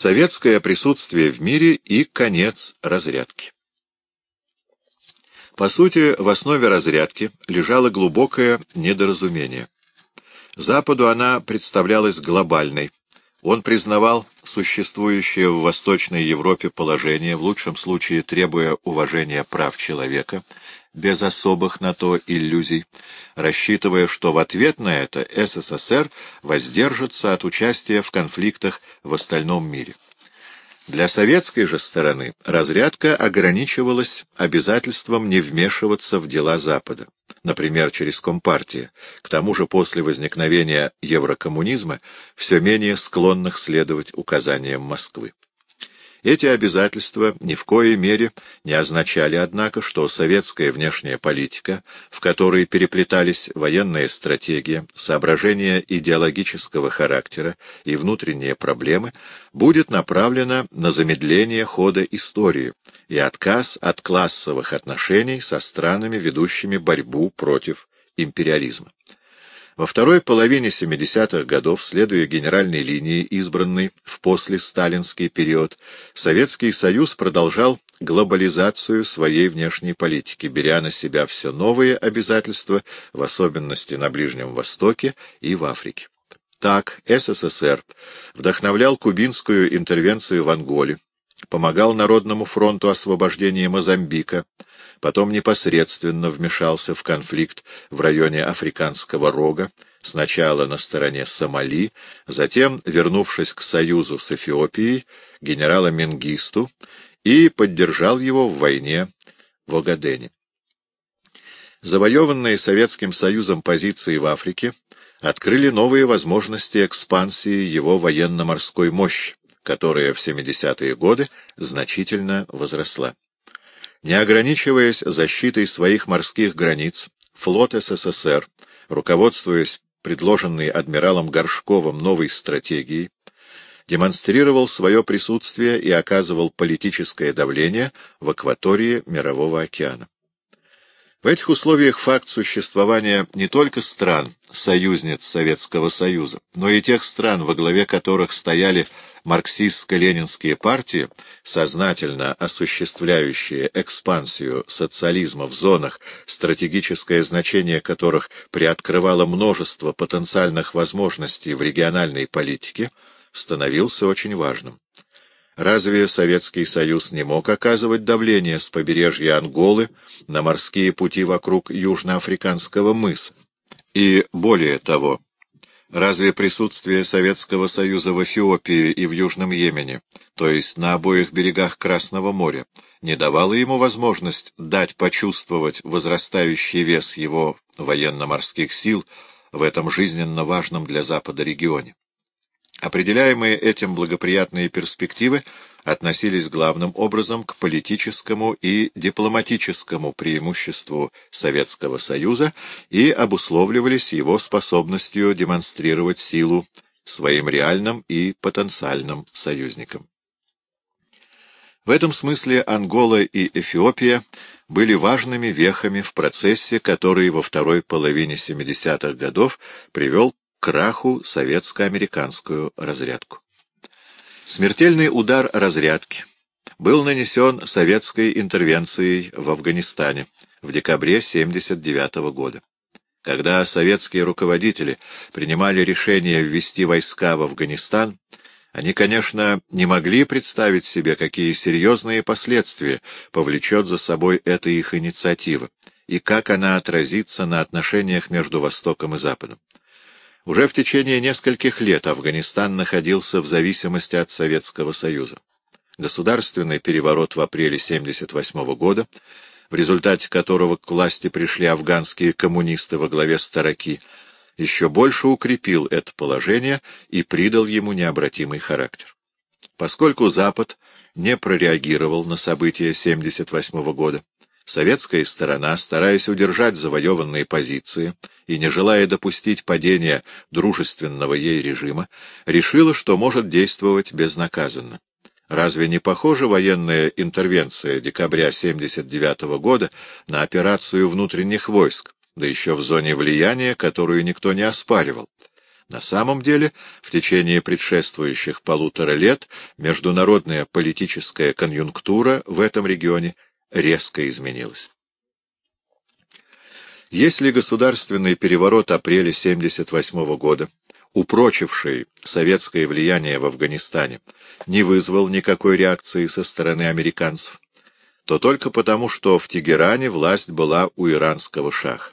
Советское присутствие в мире и конец разрядки. По сути, в основе разрядки лежало глубокое недоразумение. Западу она представлялась глобальной. Он признавал существующее в Восточной Европе положение, в лучшем случае требуя уважения прав человека, без особых на то иллюзий, рассчитывая, что в ответ на это СССР воздержится от участия в конфликтах в остальном мире. Для советской же стороны разрядка ограничивалась обязательством не вмешиваться в дела Запада, например, через Компартии, к тому же после возникновения еврокоммунизма все менее склонных следовать указаниям Москвы. Эти обязательства ни в коей мере не означали, однако, что советская внешняя политика, в которой переплетались военная стратегия, соображения идеологического характера и внутренние проблемы, будет направлена на замедление хода истории и отказ от классовых отношений со странами, ведущими борьбу против империализма. Во второй половине 70-х годов, следуя генеральной линии, избранной в послесталинский период, Советский Союз продолжал глобализацию своей внешней политики, беря на себя все новые обязательства, в особенности на Ближнем Востоке и в Африке. Так СССР вдохновлял кубинскую интервенцию в Анголе, помогал Народному фронту освобождения Мозамбика, потом непосредственно вмешался в конфликт в районе Африканского рога, сначала на стороне Сомали, затем, вернувшись к союзу с Эфиопией, генерала Менгисту, и поддержал его в войне в Огадене. Завоеванные Советским Союзом позиции в Африке открыли новые возможности экспансии его военно-морской мощи, которая в 70-е годы значительно возросла. Не ограничиваясь защитой своих морских границ, флот СССР, руководствуясь предложенной адмиралом Горшковым новой стратегией, демонстрировал свое присутствие и оказывал политическое давление в акватории Мирового океана. Этих условиях факт существования не только стран, союзниц Советского Союза, но и тех стран, во главе которых стояли марксистско-ленинские партии, сознательно осуществляющие экспансию социализма в зонах, стратегическое значение которых приоткрывало множество потенциальных возможностей в региональной политике, становился очень важным. Разве Советский Союз не мог оказывать давление с побережья Анголы на морские пути вокруг Южноафриканского мыса? И более того, разве присутствие Советского Союза в Эфиопии и в Южном Йемене, то есть на обоих берегах Красного моря, не давало ему возможность дать почувствовать возрастающий вес его военно-морских сил в этом жизненно важном для Запада регионе? Определяемые этим благоприятные перспективы относились главным образом к политическому и дипломатическому преимуществу Советского Союза и обусловливались его способностью демонстрировать силу своим реальным и потенциальным союзникам. В этом смысле Ангола и Эфиопия были важными вехами в процессе, который во второй половине 70-х годов привел краху советско-американскую разрядку. Смертельный удар разрядки был нанесен советской интервенцией в Афганистане в декабре 1979 года. Когда советские руководители принимали решение ввести войска в Афганистан, они, конечно, не могли представить себе, какие серьезные последствия повлечет за собой эта их инициатива и как она отразится на отношениях между Востоком и Западом. Уже в течение нескольких лет Афганистан находился в зависимости от Советского Союза. Государственный переворот в апреле 1978 года, в результате которого к власти пришли афганские коммунисты во главе Стараки, еще больше укрепил это положение и придал ему необратимый характер. Поскольку Запад не прореагировал на события 1978 года, советская сторона, стараясь удержать завоеванные позиции, и, не желая допустить падения дружественного ей режима, решила, что может действовать безнаказанно. Разве не похожа военная интервенция декабря 1979 года на операцию внутренних войск, да еще в зоне влияния, которую никто не оспаривал? На самом деле, в течение предшествующих полутора лет международная политическая конъюнктура в этом регионе резко изменилась. Если государственный переворот апреля 1978 года, упрочивший советское влияние в Афганистане, не вызвал никакой реакции со стороны американцев, то только потому, что в Тегеране власть была у иранского шаха.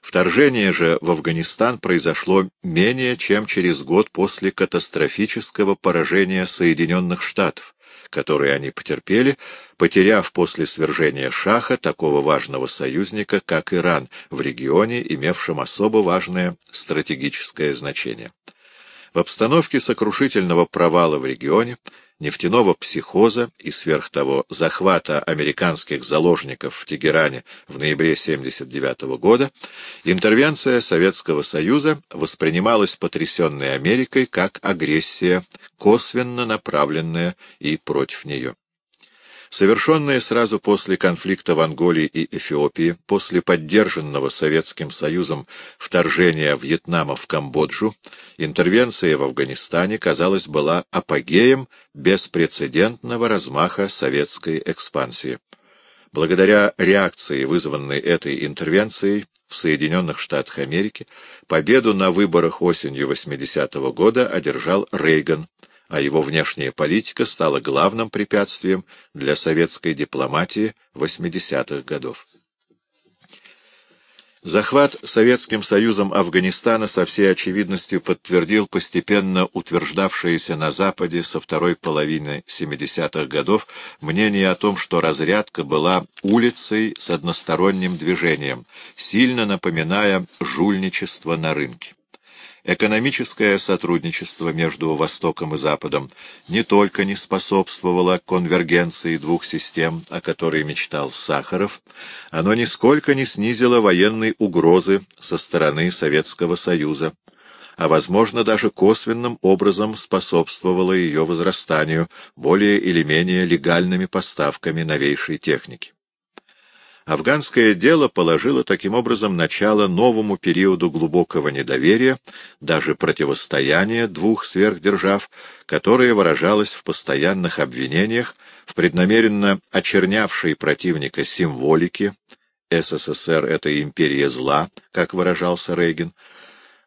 Вторжение же в Афганистан произошло менее чем через год после катастрофического поражения Соединенных Штатов, которые они потерпели, потеряв после свержения Шаха такого важного союзника, как Иран, в регионе, имевшем особо важное стратегическое значение. В обстановке сокрушительного провала в регионе нефтяного психоза и, сверх того, захвата американских заложников в Тегеране в ноябре 1979 года, интервенция Советского Союза воспринималась потрясенной Америкой как агрессия, косвенно направленная и против нее совершенные сразу после конфликта в Анголе и Эфиопии, после поддержанного Советским Союзом вторжения Вьетнама в Камбоджу, интервенция в Афганистане, казалось, была апогеем беспрецедентного размаха советской экспансии. Благодаря реакции, вызванной этой интервенцией, в Соединенных Штатах Америки победу на выборах осенью 80-го года одержал Рейган, а его внешняя политика стала главным препятствием для советской дипломатии 80-х годов. Захват Советским Союзом Афганистана со всей очевидностью подтвердил постепенно утверждавшееся на Западе со второй половины 70-х годов мнение о том, что разрядка была улицей с односторонним движением, сильно напоминая жульничество на рынке. Экономическое сотрудничество между Востоком и Западом не только не способствовало конвергенции двух систем, о которой мечтал Сахаров, оно нисколько не снизило военной угрозы со стороны Советского Союза, а, возможно, даже косвенным образом способствовало ее возрастанию более или менее легальными поставками новейшей техники. Афганское дело положило таким образом начало новому периоду глубокого недоверия, даже противостояния двух сверхдержав, которое выражалось в постоянных обвинениях, в преднамеренно очернявшей противника символике, СССР — это империя зла, как выражался Рейган,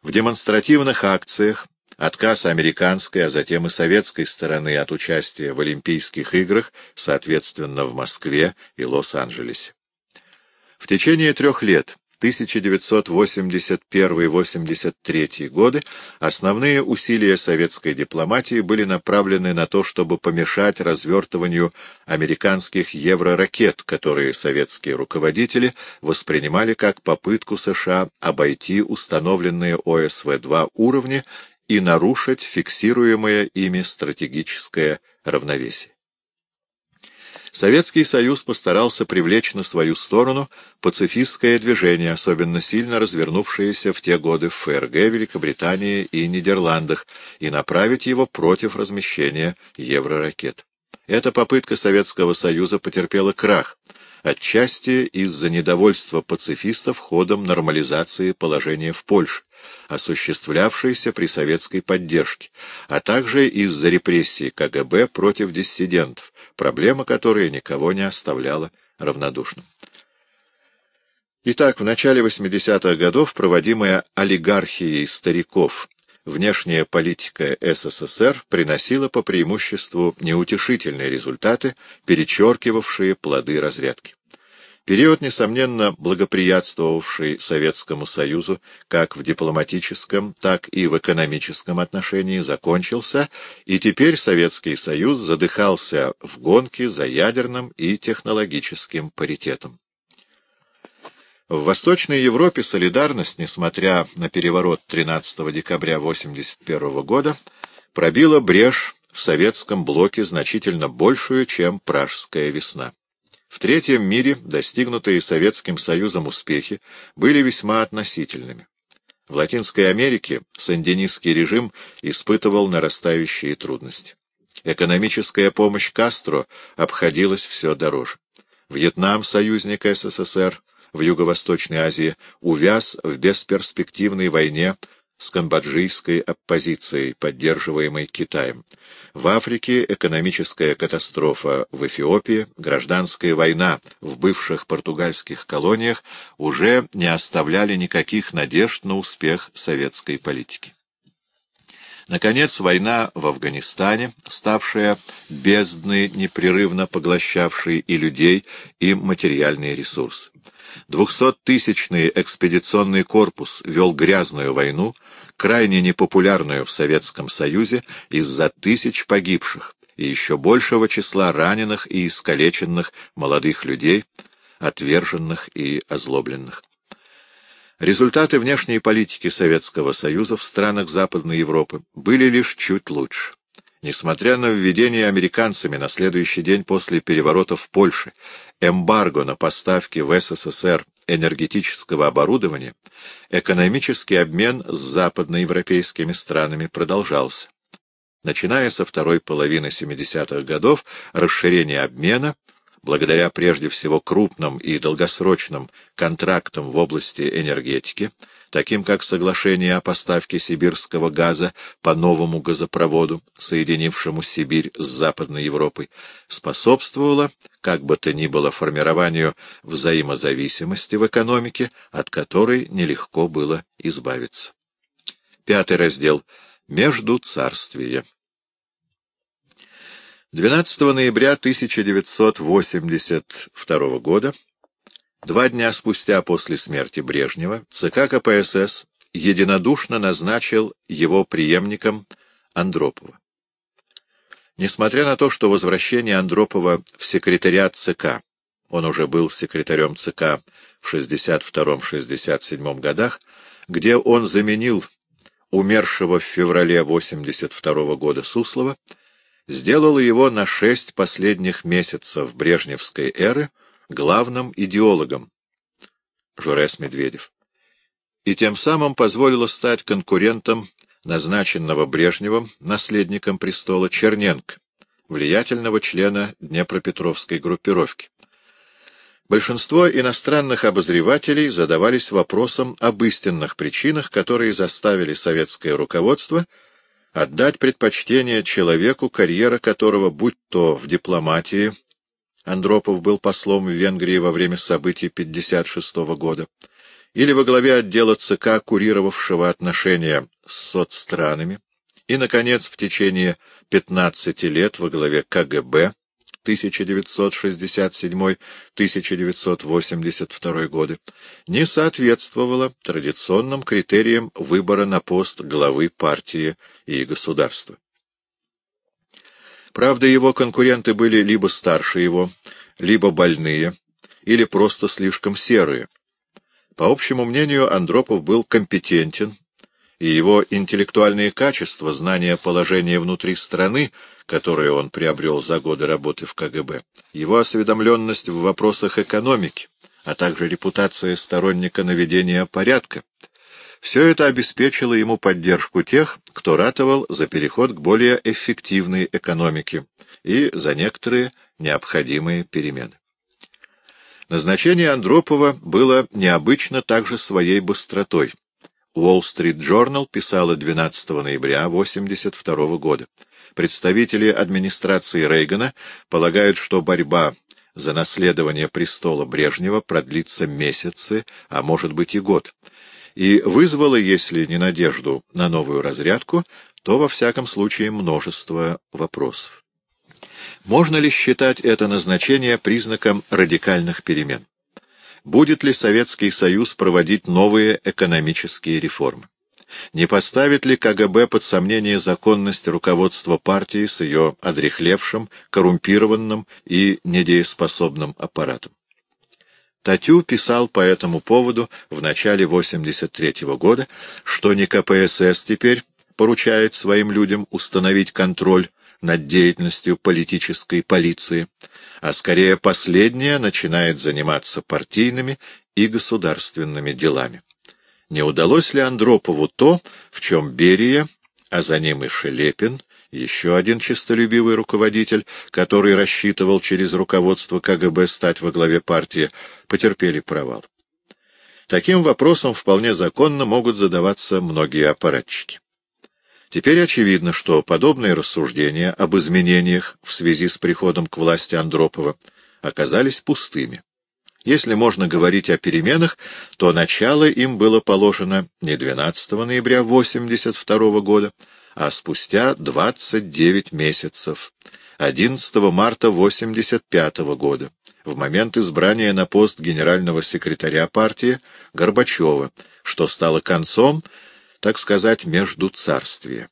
в демонстративных акциях, отказ американской, а затем и советской стороны от участия в Олимпийских играх, соответственно, в Москве и Лос-Анджелесе. В течение трех лет, 1981-83 годы, основные усилия советской дипломатии были направлены на то, чтобы помешать развертыванию американских евроракет, которые советские руководители воспринимали как попытку США обойти установленные ОСВ-2 уровни и нарушить фиксируемое ими стратегическое равновесие. Советский Союз постарался привлечь на свою сторону пацифистское движение, особенно сильно развернувшееся в те годы в ФРГ, Великобритании и Нидерландах, и направить его против размещения евроракет. Эта попытка Советского Союза потерпела крах, отчасти из-за недовольства пацифистов ходом нормализации положения в Польше, осуществлявшейся при советской поддержке, а также из-за репрессий КГБ против диссидентов, проблема которая никого не оставляла равнодушным. Итак, в начале 80-х годов проводимая олигархией стариков внешняя политика СССР приносила по преимуществу неутешительные результаты, перечеркивавшие плоды разрядки. Период, несомненно, благоприятствовавший Советскому Союзу как в дипломатическом, так и в экономическом отношении, закончился, и теперь Советский Союз задыхался в гонке за ядерным и технологическим паритетом. В Восточной Европе солидарность, несмотря на переворот 13 декабря 1981 года, пробила брешь в советском блоке значительно большую, чем Пражская весна. В Третьем мире достигнутые Советским Союзом успехи были весьма относительными. В Латинской Америке сандинистский режим испытывал нарастающие трудности. Экономическая помощь Кастро обходилась все дороже. Вьетнам, союзник СССР, в Юго-Восточной Азии, увяз в бесперспективной войне с камбоджийской оппозицией, поддерживаемой Китаем. В Африке экономическая катастрофа в Эфиопии, гражданская война в бывших португальских колониях уже не оставляли никаких надежд на успех советской политики. Наконец, война в Афганистане, ставшая бездной, непрерывно поглощавшей и людей, и материальные ресурсы. Двухсоттысячный экспедиционный корпус вел грязную войну, крайне непопулярную в Советском Союзе из-за тысяч погибших и еще большего числа раненых и искалеченных молодых людей, отверженных и озлобленных. Результаты внешней политики Советского Союза в странах Западной Европы были лишь чуть лучше. Несмотря на введение американцами на следующий день после переворота в Польше эмбарго на поставки в СССР энергетического оборудования, экономический обмен с западноевропейскими странами продолжался. Начиная со второй половины 70-х годов, расширение обмена благодаря прежде всего крупным и долгосрочным контрактам в области энергетики, таким как соглашение о поставке сибирского газа по новому газопроводу, соединившему Сибирь с Западной Европой, способствовало, как бы то ни было, формированию взаимозависимости в экономике, от которой нелегко было избавиться. Пятый раздел. Между царствия. 12 ноября 1982 года, два дня спустя после смерти Брежнева, ЦК КПСС единодушно назначил его преемником Андропова. Несмотря на то, что возвращение Андропова в секретариат ЦК, он уже был секретарем ЦК в 62-67 годах, где он заменил умершего в феврале 82 года Суслова, сделало его на шесть последних месяцев брежневской эры главным идеологом Журес Медведев, и тем самым позволило стать конкурентом назначенного Брежневым наследником престола Черненко, влиятельного члена Днепропетровской группировки. Большинство иностранных обозревателей задавались вопросом об истинных причинах, которые заставили советское руководство отдать предпочтение человеку, карьера которого, будь то в дипломатии, Андропов был послом в Венгрии во время событий 1956 года, или во главе отдела ЦК, курировавшего отношения с соцстранами, и, наконец, в течение 15 лет во главе КГБ 1967-1982 годы, не соответствовало традиционным критериям выбора на пост главы партии и государства. Правда, его конкуренты были либо старше его, либо больные, или просто слишком серые. По общему мнению, Андропов был компетентен, и его интеллектуальные качества, знание положения внутри страны, которое он приобрел за годы работы в КГБ, его осведомленность в вопросах экономики, а также репутация сторонника наведения порядка, все это обеспечило ему поддержку тех, кто ратовал за переход к более эффективной экономике и за некоторые необходимые перемены. Назначение Андропова было необычно также своей быстротой. Street Journal писала 12 ноября 1982 года. Представители администрации Рейгана полагают, что борьба за наследование престола Брежнева продлится месяцы, а может быть и год, и вызвала, если не надежду на новую разрядку, то, во всяком случае, множество вопросов. Можно ли считать это назначение признаком радикальных перемен? будет ли Советский Союз проводить новые экономические реформы. Не поставит ли КГБ под сомнение законность руководства партии с ее одрехлевшим, коррумпированным и недееспособным аппаратом? Татю писал по этому поводу в начале 83 -го года, что не КПСС теперь поручает своим людям установить контроль над деятельностью политической полиции, а скорее последняя начинает заниматься партийными и государственными делами. Не удалось ли Андропову то, в чем Берия, а за ним и Шелепин, еще один честолюбивый руководитель, который рассчитывал через руководство КГБ стать во главе партии, потерпели провал. Таким вопросом вполне законно могут задаваться многие аппаратчики. Теперь очевидно, что подобные рассуждения об изменениях в связи с приходом к власти Андропова оказались пустыми. Если можно говорить о переменах, то начало им было положено не 12 ноября 1982 года, а спустя 29 месяцев, 11 марта 1985 года, в момент избрания на пост генерального секретаря партии Горбачева, что стало концом, так сказать, между царствия.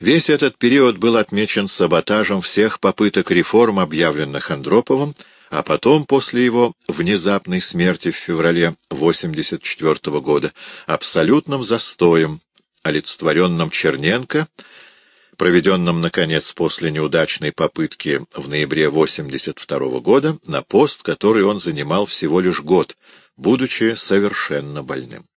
Весь этот период был отмечен саботажем всех попыток реформ, объявленных Андроповым, а потом, после его внезапной смерти в феврале 1984 года, абсолютным застоем, олицетворенным Черненко, проведенным, наконец, после неудачной попытки в ноябре 1982 года на пост, который он занимал всего лишь год, будучи совершенно больным.